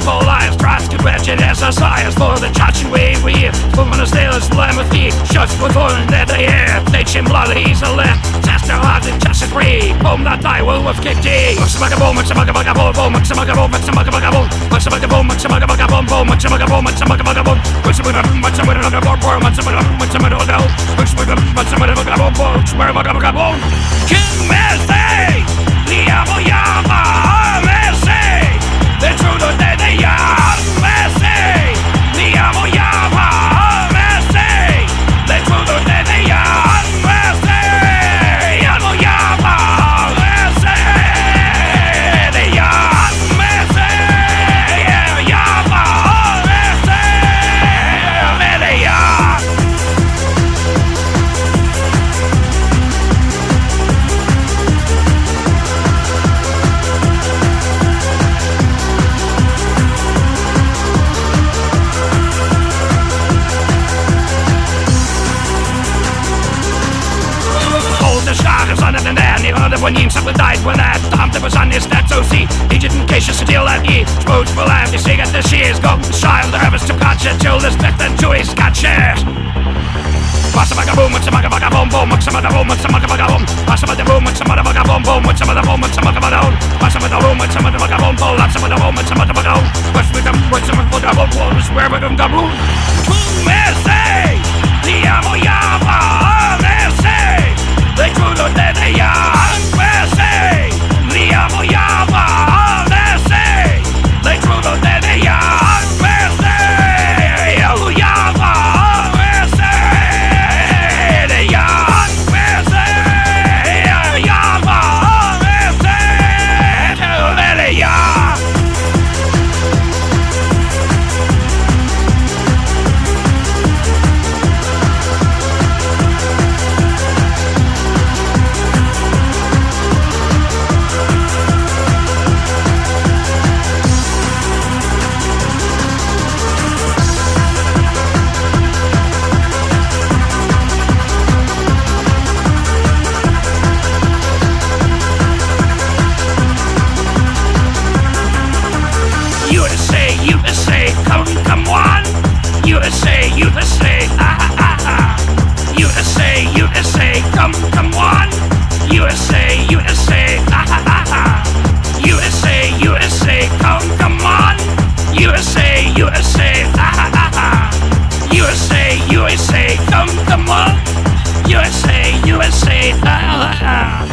full lives. To wretched exercise for the judge and we we. Woman is there as lamb with me. Shots with one that they have. They chim bloody easily. Test their heart and just agree. Boom that die will with kick D. Maxamaga boom, maxamaga baga boom, boom, maxamaga boom, maxamaga baga boom. Maxamaga boom, maxamaga baga boom, boom, maxamaga boom, maxamaga baga boom. Maxamaga boom, maxamaga baga boom, boom, maxamaga boom, maxamaga baga boom. Maxamaga boom, maxamaga baga boom, boom, maxamaga baga boom. King Messi, on this that so see Agent in case you still at ye Spoke for life They say at the shears Go child The harvest to catch it Till this back then joy is catch it Massa maga boom, massa maga maga boom boom, massa maga boom, massa maga maga boom, massa maga boom, massa maga maga boom boom, massa maga boom, massa maga maga boom, massa maga boom, massa maga maga boom boom, massa maga boom, massa maga maga boom, massa maga boom, massa maga boom boom, massa maga boom boom, Messi, ti amo Messi, the truth of the young USA,